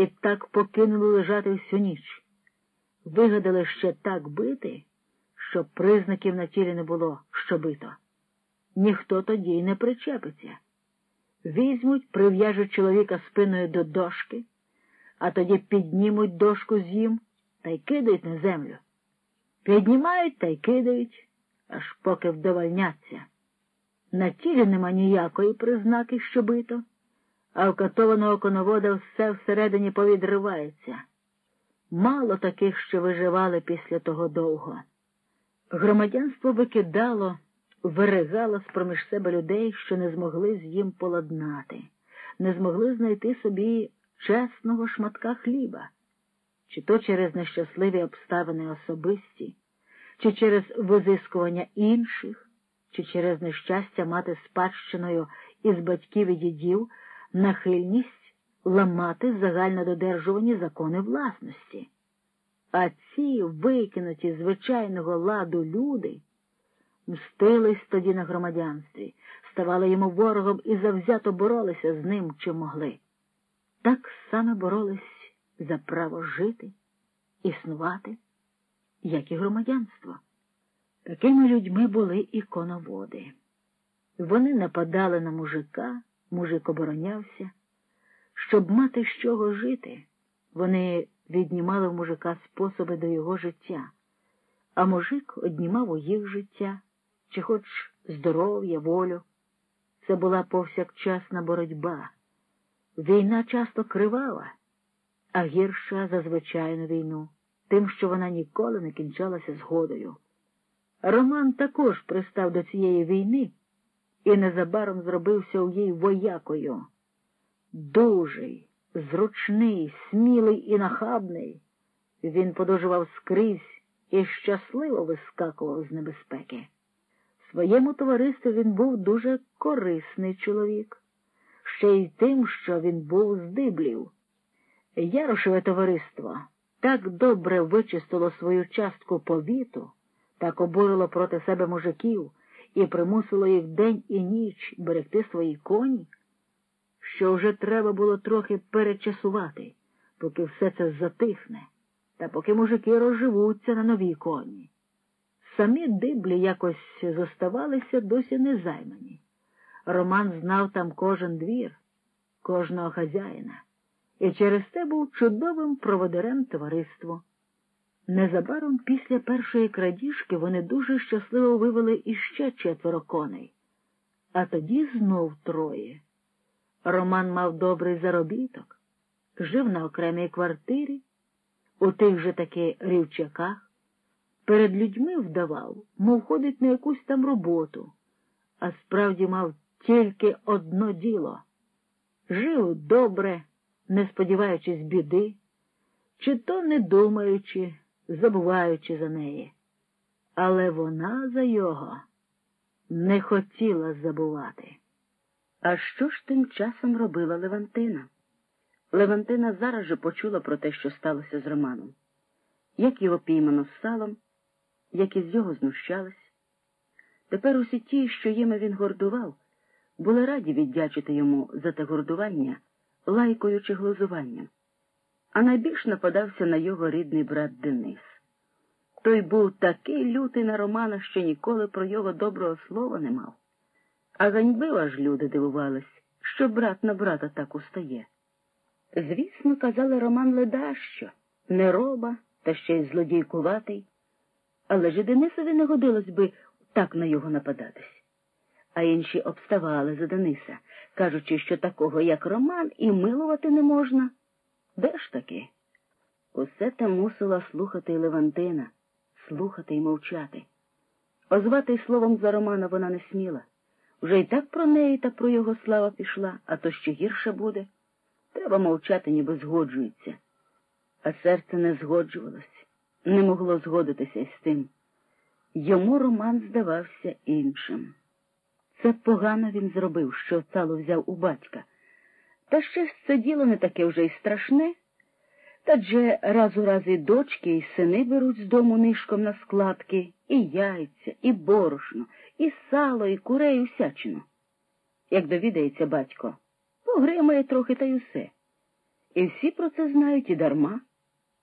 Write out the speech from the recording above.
і так покинули лежати всю ніч. Вигадали ще так бити, щоб признаків на тілі не було, що бито. Ніхто тоді й не причепиться. Візьмуть, прив'яжуть чоловіка спиною до дошки, а тоді піднімуть дошку з їм та й кидають на землю. Піднімають та й кидають, аж поки вдовольняться. На тілі нема ніякої признаки, що бито, а в катованого коновода все всередині повідривається. Мало таких, що виживали після того довго. Громадянство викидало, виригало з проміж себе людей, що не змогли з їм поладнати, не змогли знайти собі чесного шматка хліба, чи то через нещасливі обставини особисті, чи через визискування інших, чи через нещастя мати спадщиною із батьків і дідів нахильність ламати загальнододержувані закони власності. А ці викинуті звичайного ладу люди мстились тоді на громадянстві, ставали йому ворогом і завзято боролися з ним, чим могли. Так саме боролись за право жити, існувати, як і громадянство. Такими людьми були і коноводи. Вони нападали на мужика, мужик оборонявся. Щоб мати з чого жити, вони віднімали в мужика способи до його життя, а мужик однімав у їх життя, чи хоч здоров'я, волю. Це була повсякчасна боротьба. Війна часто кривава, а гірша за звичайну війну, тим, що вона ніколи не кінчалася згодою. Роман також пристав до цієї війни і незабаром зробився у їй воякою. Дужий, зручний, смілий і нахабний, він подужував скрізь і щасливо вискакував з небезпеки. Своєму товаристві він був дуже корисний чоловік, ще й тим, що він був з диблів. Ярошеве товариство так добре вичистило свою частку повіту, так обурило проти себе мужиків і примусило їх день і ніч берегти свої коні що вже треба було трохи перечасувати, поки все це затихне, та поки мужики розживуться на новій коні. Самі диблі якось зоставалися досі незаймані. Роман знав там кожен двір, кожного хазяїна, і через те був чудовим проводирем товариства. Незабаром після першої крадіжки вони дуже щасливо вивели іще четверо коней, а тоді знов троє. Роман мав добрий заробіток, жив на окремій квартирі, у тих же таки рівчаках, перед людьми вдавав, мов ходить на якусь там роботу, а справді мав тільки одно діло. Жив добре, не сподіваючись біди, чи то не думаючи, забуваючи за неї. Але вона за його не хотіла забувати. А що ж тим часом робила Левантина? Левантина зараз же почула про те, що сталося з Романом, як його піймано з салом, як із його знущались. Тепер усі ті, що їми він гордував, були раді віддячити йому за те гордування, лайкою чи глузуванням. А найбільш нападався на його рідний брат Денис. Той був такий лютий на Романа, що ніколи про його доброго слова не мав. А ганьбила ж люди дивувались, що брат на брата так устає. Звісно, казали Роман Ледащо, не роба, та ще й злодійкуватий, але ж і Денисові не годилось би так на його нападатись. А інші обставали за Дениса, кажучи, що такого, як Роман, і милувати не можна. Де ж таки? Усе те мусила слухати Левантина, слухати й мовчати. Озвати словом за Романа вона не сміла. Вже й так про неї та про його слава пішла, а то ще гірше буде. Треба мовчати, ніби згоджується. А серце не згоджувалось, не могло згодитися з тим. Йому Роман здавався іншим. Це погано він зробив, що цало взяв у батька. Та ще ж це діло не таке вже й страшне. Та дже раз у раз і дочки, і сини беруть з дому нишком на складки, і яйця, і борошно, і сало, і курей, і усячину. Як довідається батько, погримає трохи та й усе. І всі про це знають і дарма.